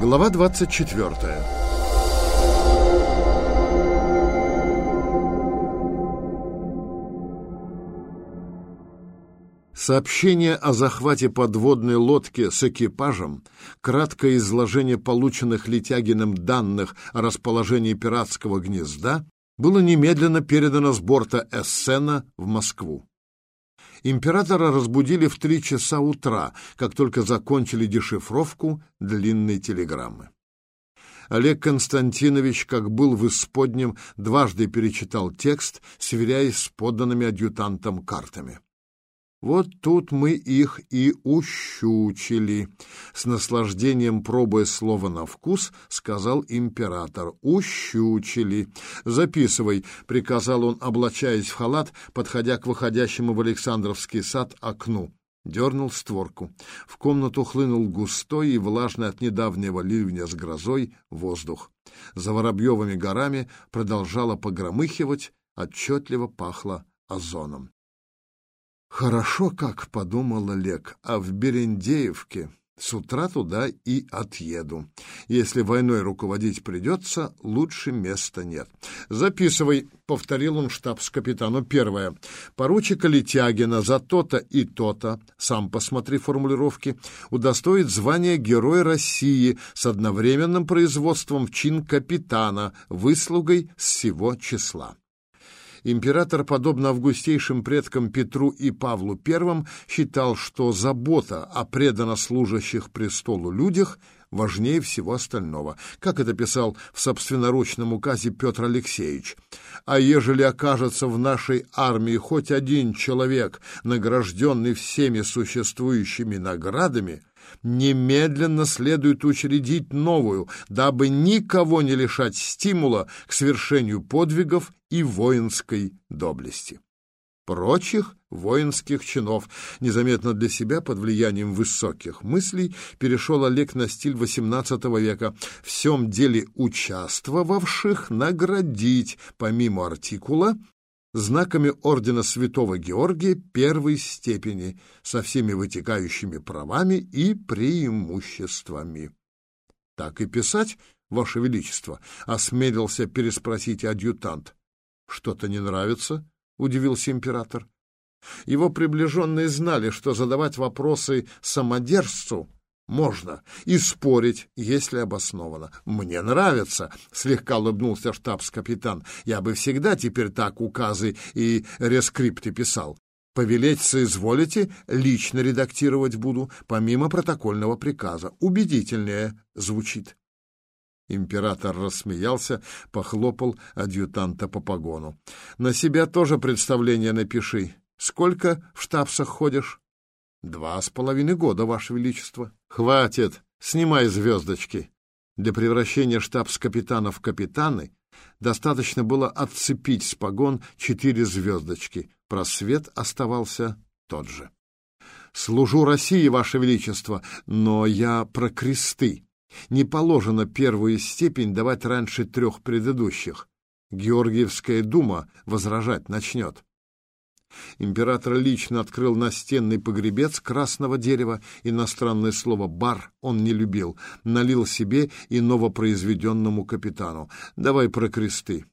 Глава 24 Сообщение о захвате подводной лодки с экипажем, краткое изложение полученных Летягиным данных о расположении пиратского гнезда было немедленно передано с борта Эссена в Москву. Императора разбудили в три часа утра, как только закончили дешифровку длинной телеграммы. Олег Константинович, как был в исподнем, дважды перечитал текст, сверяясь с поданными адъютантом картами. Вот тут мы их и ущучили. С наслаждением пробуя слово на вкус, сказал император. Ущучили. Записывай, приказал он, облачаясь в халат, подходя к выходящему в Александровский сад окну. Дернул створку. В комнату хлынул густой и влажный от недавнего ливня с грозой воздух. За Воробьевыми горами продолжало погромыхивать, отчетливо пахло озоном. Хорошо, как подумал Олег, а в Берендеевке с утра туда и отъеду. Если войной руководить придется, лучше места нет. Записывай, — повторил он штабс-капитану. Первое. Поручика Летягина за то-то и то-то, сам посмотри формулировки, удостоит звания Герой России с одновременным производством в чин капитана, выслугой с всего числа. Император, подобно августейшим предкам Петру и Павлу I, считал, что забота о преданно служащих престолу людях важнее всего остального, как это писал в собственноручном указе Петр Алексеевич. А ежели окажется в нашей армии хоть один человек, награжденный всеми существующими наградами, немедленно следует учредить новую, дабы никого не лишать стимула к свершению подвигов и воинской доблести. Прочих воинских чинов, незаметно для себя под влиянием высоких мыслей, перешел Олег на стиль XVIII века, в всем деле участвовавших наградить, помимо артикула, знаками ордена Святого Георгия первой степени со всеми вытекающими правами и преимуществами. Так и писать, Ваше Величество, осмелился переспросить адъютант. Что-то не нравится? удивился император. Его приближенные знали, что задавать вопросы самодержцу можно и спорить, если обоснованно. Мне нравится, слегка улыбнулся штабс-капитан. Я бы всегда теперь так указы и рескрипты писал. Повелеть соизволите, лично редактировать буду, помимо протокольного приказа. Убедительнее звучит. Император рассмеялся, похлопал адъютанта по погону. «На себя тоже представление напиши. Сколько в штабсах ходишь?» Два с половиной года, Ваше Величество. Хватит, снимай звездочки. Для превращения штабс-капитана в капитаны достаточно было отцепить с погон четыре звездочки. Просвет оставался тот же. Служу России, Ваше Величество, но я про кресты. Не положено первую степень давать раньше трех предыдущих. Георгиевская дума возражать начнет. Император лично открыл настенный погребец красного дерева, иностранное слово «бар» он не любил, налил себе и новопроизведенному капитану. «Давай про кресты».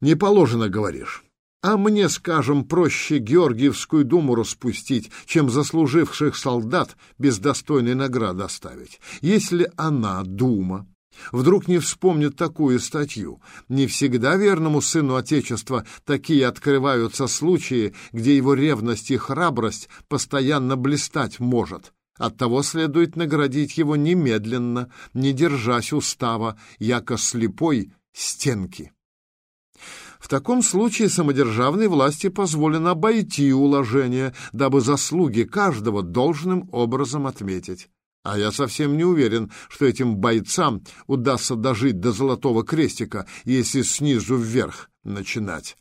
«Не положено, говоришь». А мне, скажем, проще Георгиевскую думу распустить, чем заслуживших солдат без достойной награды оставить. Если она, дума, Вдруг не вспомнит такую статью. Не всегда верному сыну Отечества такие открываются случаи, где его ревность и храбрость постоянно блистать может. Оттого следует наградить его немедленно, не держась устава, яко слепой стенки. В таком случае самодержавной власти позволено обойти уложение, дабы заслуги каждого должным образом отметить. А я совсем не уверен, что этим бойцам удастся дожить до золотого крестика, если снизу вверх начинать.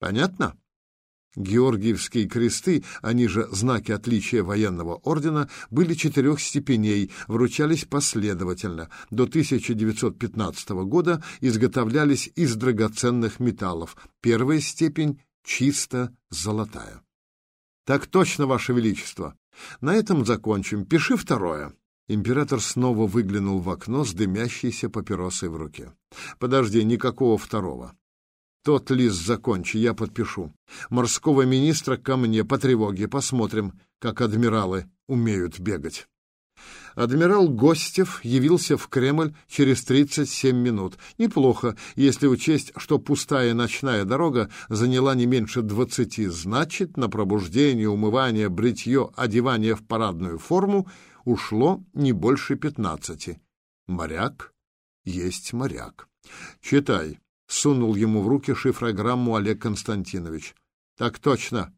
Понятно? Георгиевские кресты, они же знаки отличия военного ордена, были четырех степеней, вручались последовательно. До 1915 года изготовлялись из драгоценных металлов. Первая степень чисто золотая. Так точно, Ваше Величество. На этом закончим. Пиши второе. Император снова выглянул в окно с дымящейся папиросой в руке. «Подожди, никакого второго. Тот лист закончи, я подпишу. Морского министра ко мне по тревоге. Посмотрим, как адмиралы умеют бегать». Адмирал Гостев явился в Кремль через 37 минут. Неплохо, если учесть, что пустая ночная дорога заняла не меньше 20. Значит, на пробуждение, умывание, бритье, одевание в парадную форму ушло не больше 15. Моряк есть моряк. Читай. Сунул ему в руки шифрограмму Олег Константинович. Так точно.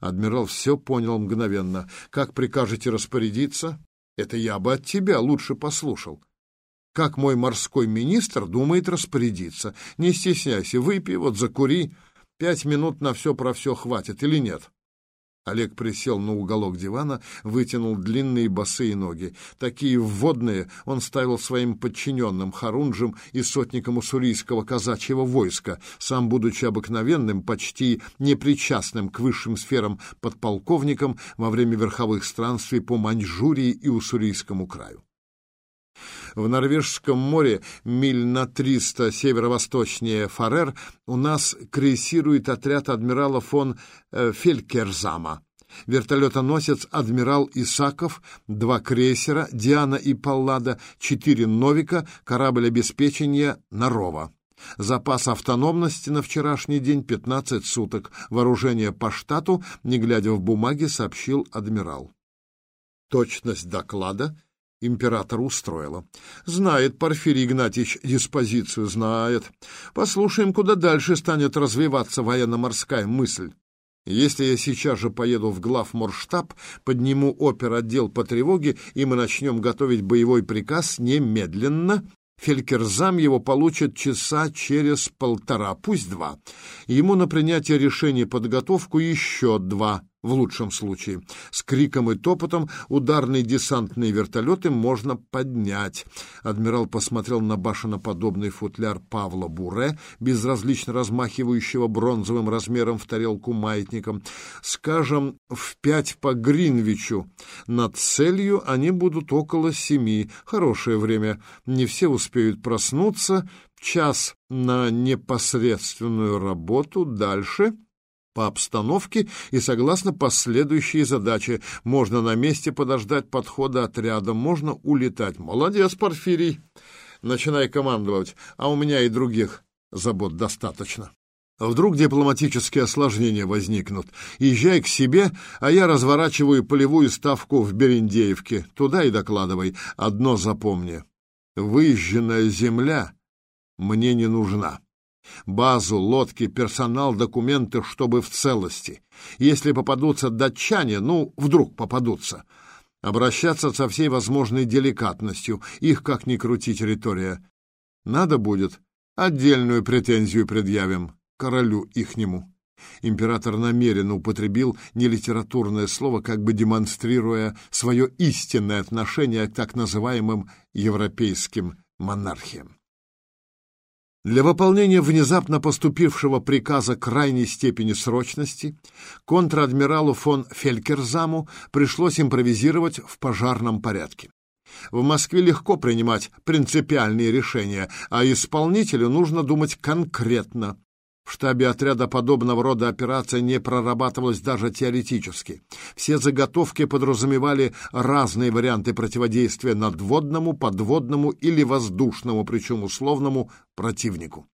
Адмирал все понял мгновенно. Как прикажете распорядиться? Это я бы от тебя лучше послушал. Как мой морской министр думает распорядиться. Не стесняйся, выпей, вот закури. Пять минут на все про все хватит или нет? Олег присел на уголок дивана, вытянул длинные босые ноги. Такие вводные он ставил своим подчиненным, Харунжем и сотникам уссурийского казачьего войска, сам, будучи обыкновенным, почти непричастным к высшим сферам подполковником во время верховых странствий по Маньчжурии и Уссурийскому краю. В Норвежском море, миль на 300 северо-восточнее Фарер, у нас крейсирует отряд адмирала фон э, Фелькерзама. Вертолетоносец «Адмирал Исаков», два крейсера «Диана» и «Паллада», четыре «Новика», корабль обеспечения «Нарова». Запас автономности на вчерашний день 15 суток. Вооружение по штату, не глядя в бумаги, сообщил адмирал. Точность доклада император устроила. Знает Порфирий Игнатьевич диспозицию, знает. Послушаем, куда дальше станет развиваться военно-морская мысль. Если я сейчас же поеду в главморштаб, подниму опер-отдел по тревоге, и мы начнем готовить боевой приказ немедленно, Фелькерзам его получит часа через полтора, пусть два. Ему на принятие решения подготовку еще два в лучшем случае. С криком и топотом ударные десантные вертолеты можно поднять. Адмирал посмотрел на башеноподобный футляр Павла Буре, безразлично размахивающего бронзовым размером в тарелку маятником. Скажем, в пять по Гринвичу. Над целью они будут около семи. Хорошее время. Не все успеют проснуться. Час на непосредственную работу. Дальше по обстановке и согласно последующей задаче. Можно на месте подождать подхода отряда, можно улетать. Молодец, Порфирий. Начинай командовать, а у меня и других забот достаточно. Вдруг дипломатические осложнения возникнут. Езжай к себе, а я разворачиваю полевую ставку в Берендеевке. Туда и докладывай. Одно запомни. Выезженная земля мне не нужна. Базу, лодки, персонал, документы, чтобы в целости. Если попадутся датчане, ну, вдруг попадутся, обращаться со всей возможной деликатностью, их как ни крути территория. Надо будет, отдельную претензию предъявим королю ихнему. Император намеренно употребил нелитературное слово, как бы демонстрируя свое истинное отношение к так называемым европейским монархиям. Для выполнения внезапно поступившего приказа крайней степени срочности контр-адмиралу фон Фелькерзаму пришлось импровизировать в пожарном порядке. В Москве легко принимать принципиальные решения, а исполнителю нужно думать конкретно, в штабе отряда подобного рода операция не прорабатывалась даже теоретически. Все заготовки подразумевали разные варианты противодействия надводному, подводному или воздушному, причем условному, противнику.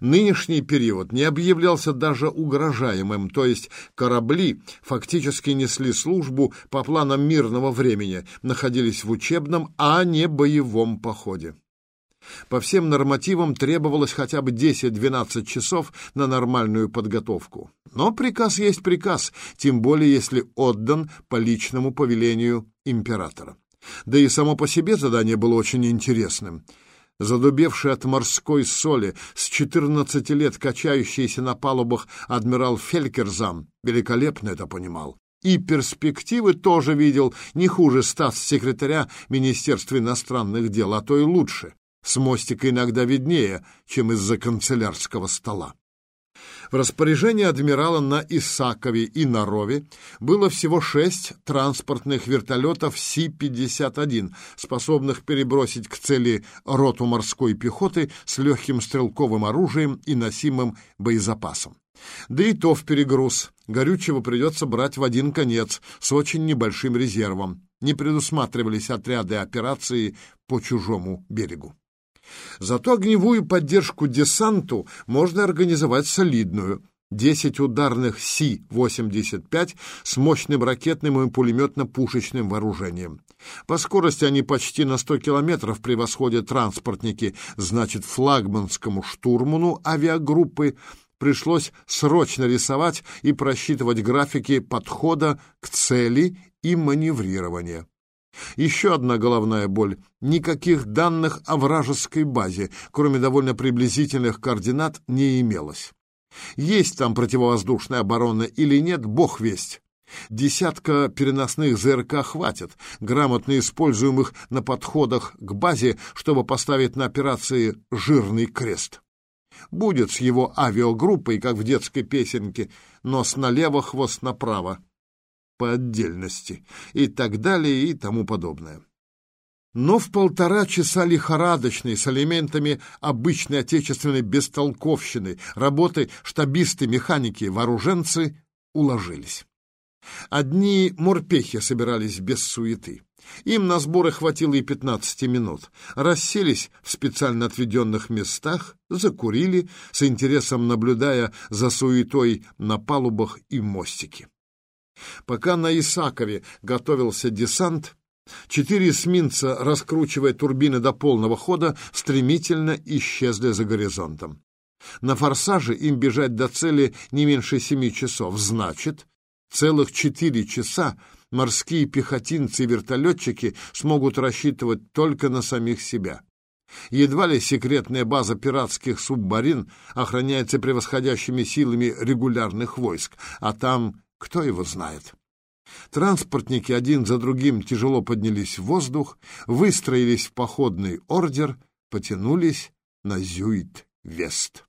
Нынешний период не объявлялся даже угрожаемым, то есть корабли фактически несли службу по планам мирного времени, находились в учебном, а не боевом походе. По всем нормативам требовалось хотя бы 10-12 часов на нормальную подготовку. Но приказ есть приказ, тем более если отдан по личному повелению императора. Да и само по себе задание было очень интересным. Задубевший от морской соли, с 14 лет качающийся на палубах адмирал Фелькерзам великолепно это понимал. И перспективы тоже видел не хуже статс-секретаря Министерства иностранных дел, а то и лучше. С мостика иногда виднее, чем из-за канцелярского стола. В распоряжении адмирала на Исакове и Нарове было всего шесть транспортных вертолетов Си-51, способных перебросить к цели роту морской пехоты с легким стрелковым оружием и носимым боезапасом. Да и то в перегруз. Горючего придется брать в один конец с очень небольшим резервом. Не предусматривались отряды операции по чужому берегу. Зато огневую поддержку десанту можно организовать солидную. 10 ударных Си-85 с мощным ракетным и пулеметно-пушечным вооружением. По скорости они почти на 100 километров превосходят транспортники, значит, флагманскому штурману авиагруппы пришлось срочно рисовать и просчитывать графики подхода к цели и маневрирования. Еще одна головная боль. Никаких данных о вражеской базе, кроме довольно приблизительных координат, не имелось. Есть там противовоздушная оборона или нет, бог весть. Десятка переносных ЗРК хватит, грамотно используемых на подходах к базе, чтобы поставить на операции жирный крест. Будет с его авиагруппой, как в детской песенке, нос налево, хвост направо по отдельности и так далее и тому подобное. Но в полтора часа лихорадочной с элементами обычной отечественной бестолковщины работы штабисты-механики, вооруженцы уложились. Одни морпехи собирались без суеты. Им на сборы хватило и 15 минут. Расселись в специально отведенных местах, закурили, с интересом наблюдая за суетой на палубах и мостике. Пока на Исакове готовился десант, четыре эсминца, раскручивая турбины до полного хода, стремительно исчезли за горизонтом. На форсаже им бежать до цели не меньше семи часов. Значит, целых четыре часа морские пехотинцы и вертолетчики смогут рассчитывать только на самих себя. Едва ли секретная база пиратских субмарин охраняется превосходящими силами регулярных войск, а там кто его знает? Транспортники один за другим тяжело поднялись в воздух, выстроились в походный ордер, потянулись на Зюит-Вест.